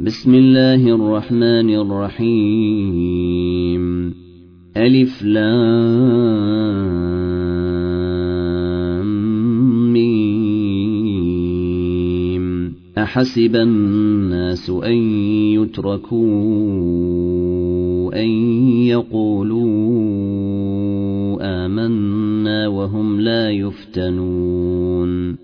بسم الله الرحمن الرحيم. ألف لام أحسب الناس أن يتركوا أن يقولوا آمنا وهم لا يفتنون.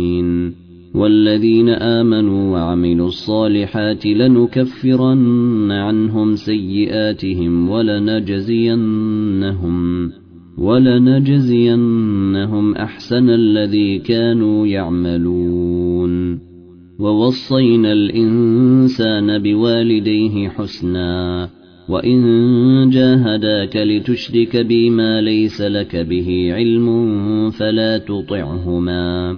والذين آمنوا وعملوا الصالحات لنكفرن عنهم سيئاتهم ولنجزينهم ولنجزينهم أحسن الذي كانوا يعملون. ووصينا الإنسان بوالديه حسنا وإن جاهداك لتشرك بما ليس لك به علم فلا تطعهما.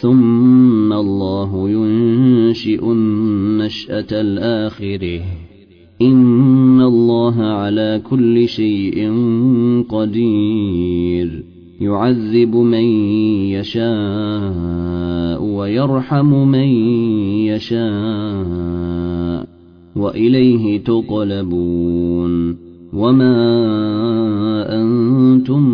ثم الله ينشئ النشأة الآخرة. إن الله على كل شيء قدير. يعذب من يشاء ويرحم من يشاء وإليه تقلبون. وما أنتم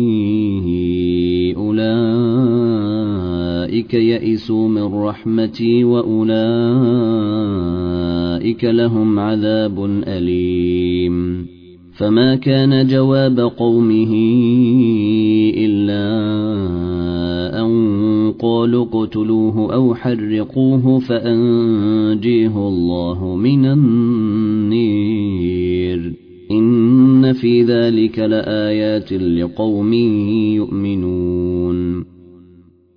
أولئك يئسوا من رحمتي وأولئك لهم عذاب أليم. فما كان جواب قومه إلا أن قالوا اقتلوه أو حرقوه فأنجيه الله من النير. إن في ذلك لآيات لقوم يؤمنون.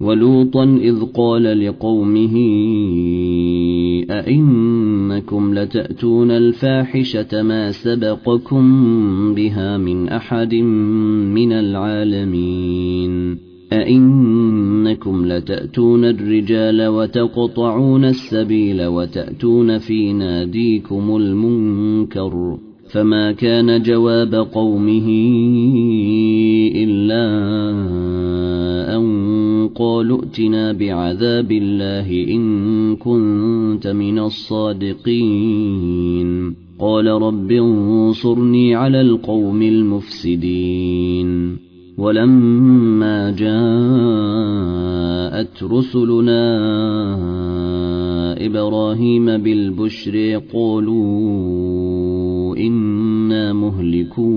ولوطا إذ قال لقومه أئنكم لتأتون الفاحشة ما سبقكم بها من أحد من العالمين أئنكم لتأتون الرجال وتقطعون السبيل وتأتون في ناديكم المنكر فما كان جواب قومه إلا قالوا ائتنا بعذاب الله إن كنت من الصادقين. قال رب انصرني على القوم المفسدين. ولما جاءت رسلنا إبراهيم بالبشر قالوا إنا مهلكو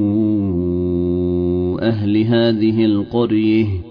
أهل هذه القرية.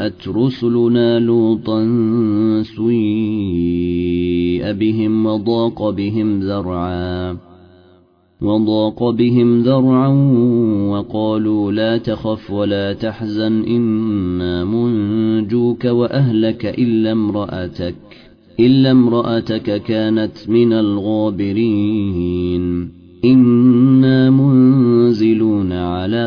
جاءت رسلنا لوطا سيء بهم وضاق بهم ذرعا وضاق بهم ذرعا وقالوا لا تخف ولا تحزن إنا منجوك وأهلك إلا امرأتك إلا امرأتك كانت من الغابرين إنا منزلون على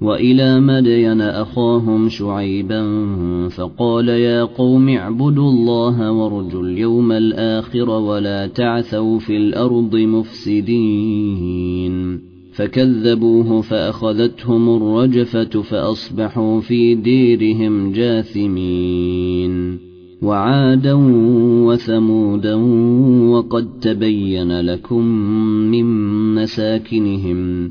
وإلى مدين أخاهم شعيبا فقال يا قوم اعبدوا الله وارجوا اليوم الآخر ولا تعثوا في الأرض مفسدين. فكذبوه فأخذتهم الرجفة فأصبحوا في ديرهم جاثمين. وعادا وثمودا وقد تبين لكم من مساكنهم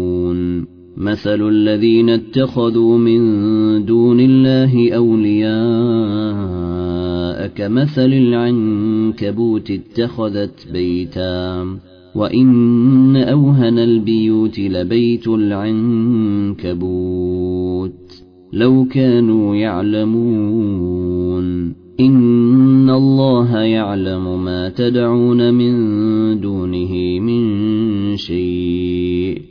مثل الذين اتخذوا من دون الله أولياء كمثل العنكبوت اتخذت بيتا. وإن أوهن البيوت لبيت العنكبوت. لو كانوا يعلمون. إن الله يعلم ما تدعون من دونه من شيء.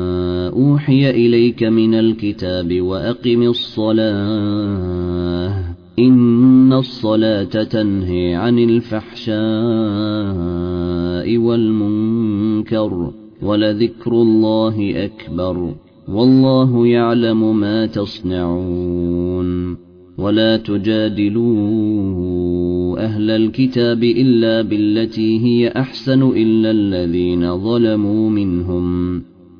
أوحي إليك من الكتاب وأقم الصلاة. إن الصلاة تنهي عن الفحشاء والمنكر ولذكر الله أكبر. والله يعلم ما تصنعون. ولا تجادلوا أهل الكتاب إلا بالتي هي أحسن إلا الذين ظلموا منهم.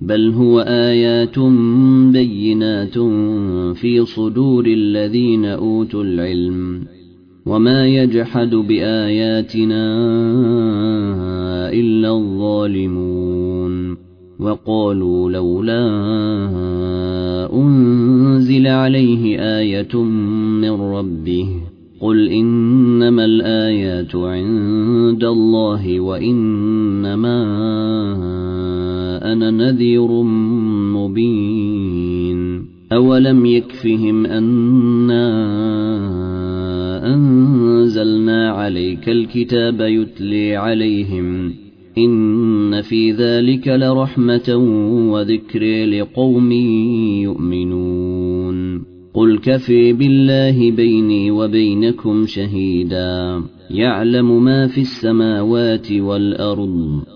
بل هو آيات بينات في صدور الذين أوتوا العلم. وما يجحد بآياتنا إلا الظالمون. وقالوا لولا أنزل عليه آية من ربه. قل إنما الآيات عند الله وإنما أنا نذير مبين. أولم يكفهم أنا أنزلنا عليك الكتاب يتلي عليهم. إن في ذلك لرحمة وذكر لقوم يؤمنون. قل كفي بالله بيني وبينكم شهيدا. يعلم ما في السماوات والأرض.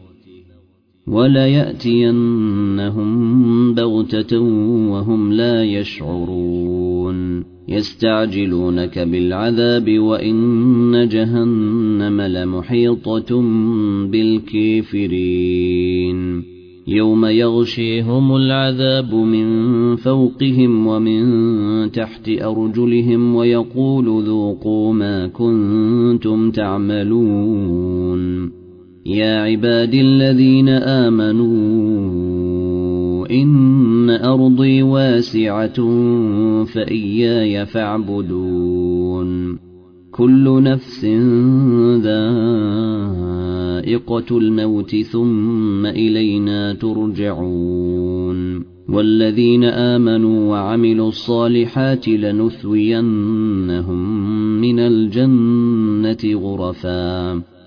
وليأتينهم بغتة وهم لا يشعرون. يستعجلونك بالعذاب وإن جهنم لمحيطة بالكافرين. يوم يغشيهم العذاب من فوقهم ومن تحت أرجلهم ويقول ذوقوا ما كنتم تعملون. يا عبادي الذين آمنوا إن أرضي واسعة فإياي فاعبدون. كل نفس ذائقة الموت ثم إلينا ترجعون. والذين آمنوا وعملوا الصالحات لنثوينهم من الجنة غرفا.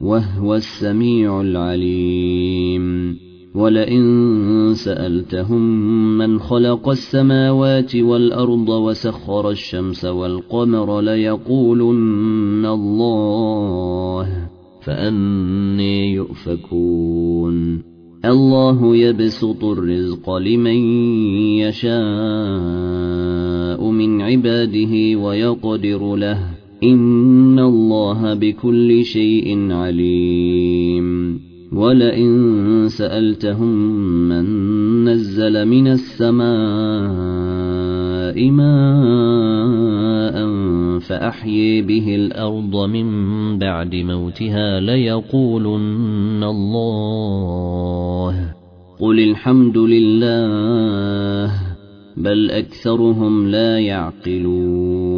وهو السميع العليم. ولئن سألتهم من خلق السماوات والأرض وسخر الشمس والقمر ليقولن الله فأني يؤفكون. الله يبسط الرزق لمن يشاء من عباده ويقدر له. إن الله بكل شيء عليم ولئن سألتهم من نزل من السماء ماء فأحيي به الأرض من بعد موتها ليقولن الله قل الحمد لله بل أكثرهم لا يعقلون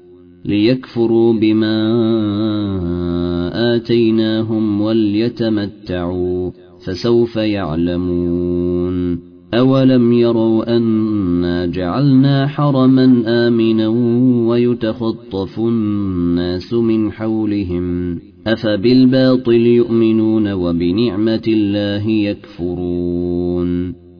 ليكفروا بما آتيناهم وليتمتعوا فسوف يعلمون. أولم يروا أنا جعلنا حرما آمنا ويتخطف الناس من حولهم أفبالباطل يؤمنون وبنعمة الله يكفرون.